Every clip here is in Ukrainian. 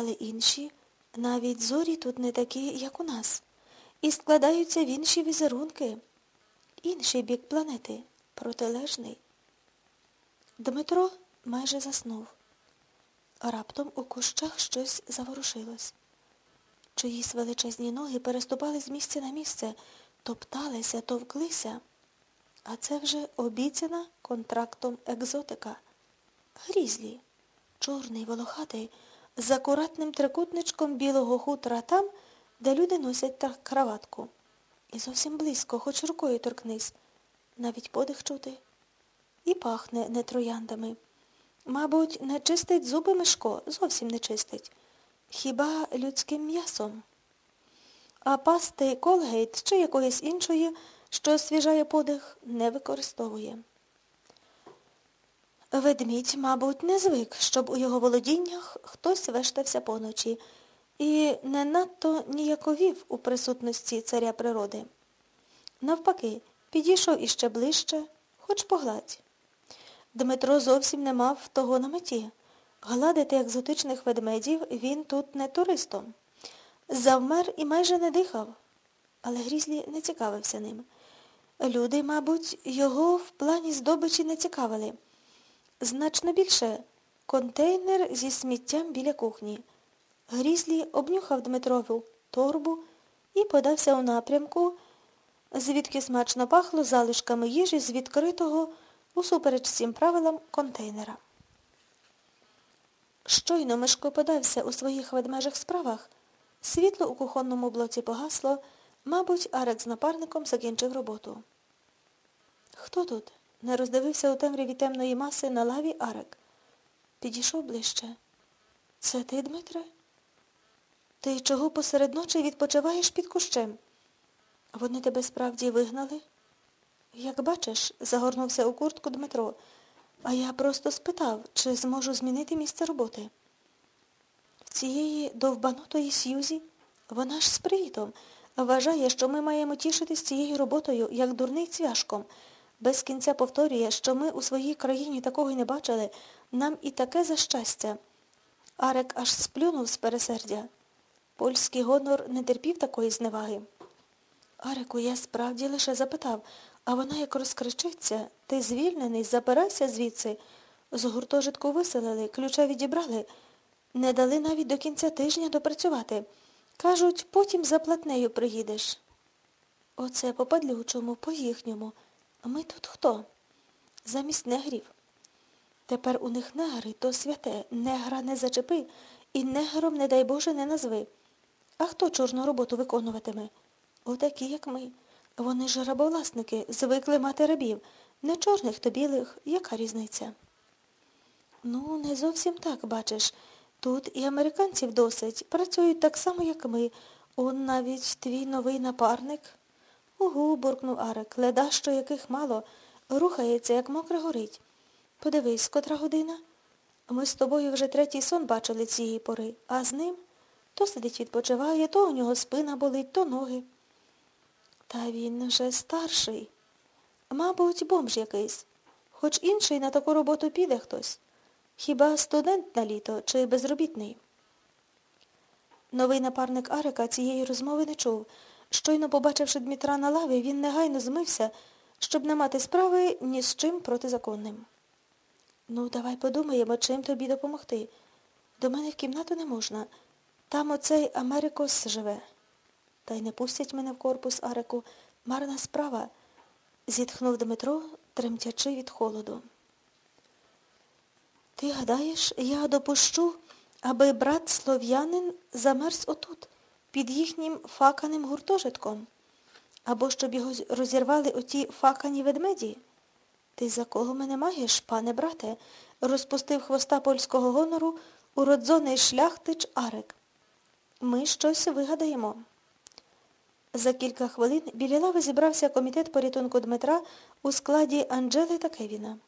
Але інші, навіть зорі тут не такі, як у нас, і складаються в інші візерунки. Інший бік планети, протилежний. Дмитро майже заснув. Раптом у кущах щось заворушилось. Чиїсь величезні ноги переступали з місця на місце, топталися, товклися. А це вже обіцяна контрактом екзотика. Грізлі, чорний волохатий, з акуратним трикутничком білого хутра там, де люди носять та краватку. І зовсім близько, хоч рукою торкнись, навіть подих чути. І пахне не трояндами. Мабуть, не чистить зуби Мишко, зовсім не чистить. Хіба людським м'ясом? А пасти Колгейт чи якоїсь іншої, що освіжає подих, не використовує. Ведмідь, мабуть, не звик, щоб у його володіннях хтось вештався поночі і не надто ніяковів у присутності царя природи. Навпаки, підійшов іще ближче, хоч погладь. Дмитро зовсім не мав того на меті. Гладити екзотичних ведмедів він тут не туристом. Завмер і майже не дихав, але Грізлі не цікавився ним. Люди, мабуть, його в плані здобичі не цікавили. Значно більше контейнер зі сміттям біля кухні. Грізлі обнюхав Дмитрову торбу і подався у напрямку, звідки смачно пахло залишками їжі з відкритого, усупереч всім правилам, контейнера. Щойно Мишко подався у своїх ведмежих справах. Світло у кухонному блоці погасло, мабуть, Арек з напарником закінчив роботу. Хто тут? Не роздивився у темряві темної маси на лаві Арек. Підійшов ближче. Це ти, Дмитре? Ти чого посеред ночі відпочиваєш під кущем? Вони тебе справді вигнали? Як бачиш, загорнувся у куртку Дмитро, а я просто спитав, чи зможу змінити місце роботи. В цієї довбанутої Сьюзі вона ж з привітом вважає, що ми маємо тішитись цією роботою, як дурний цвяшком. Без кінця повторює, що ми у своїй країні такого й не бачили, нам і таке за щастя. Арек аж сплюнув з пересердя. Польський гонор не терпів такої зневаги. Ареку, я справді лише запитав, а вона як розкричиться, ти звільнений, забирайся звідси. З гуртожитку виселили, ключа відібрали. Не дали навіть до кінця тижня допрацювати. Кажуть, потім за платнею приїдеш. Оце по падлючому, по їхньому. Ми тут хто? Замість негрів. Тепер у них негри то святе, негра не зачепи і негром, не дай Боже, не назви. А хто чорну роботу виконуватиме? Отакі, як ми. Вони ж рабовласники, звикли мати рабів. Не чорних, то білих. Яка різниця? Ну, не зовсім так, бачиш. Тут і американців досить. Працюють так само, як ми. Он навіть твій новий напарник. Угу, буркнув Арек. Леда, що яких мало. Рухається, як мокре горить. Подивись, котра година. Ми з тобою вже третій сон бачили цієї пори, а з ним то сидить відпочиває, то у нього спина болить, то ноги. Та він вже старший. Мабуть, бомж якийсь. Хоч інший на таку роботу піде хтось. Хіба студент на літо чи безробітний? Новий напарник Арика цієї розмови не чув. Щойно побачивши Дмитра на лаві, він негайно змився, щоб не мати справи ні з чим протизаконним. Ну, давай подумаємо, чим тобі допомогти. До мене в кімнату не можна. Там оцей Америкос живе. Та й не пустять мене в корпус Ареку. Марна справа, зітхнув Дмитро, тремтячи від холоду. Ти гадаєш, я допущу, аби брат слов'янин замерз отут, під їхнім факаним гуртожитком? Або щоб його розірвали оті факані ведмеді? Ти за кого мене маєш, пане брате? розпустив хвоста польського гонору уродзоний шляхтич Арек. Ми щось вигадаємо. За кілька хвилин біля лави зібрався комітет порятунку Дмитра у складі Анджели та Кевіна.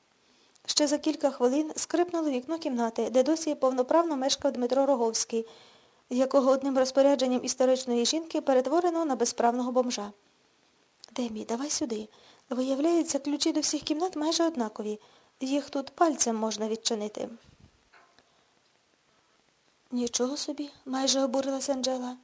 Ще за кілька хвилин скрипнуло вікно кімнати, де досі повноправно мешкав Дмитро Роговський, якого одним розпорядженням історичної жінки перетворено на безправного бомжа. Демі, давай сюди. Виявляється, ключі до всіх кімнат майже однакові. Їх тут пальцем можна відчинити. Нічого собі, майже обурилася Анджела.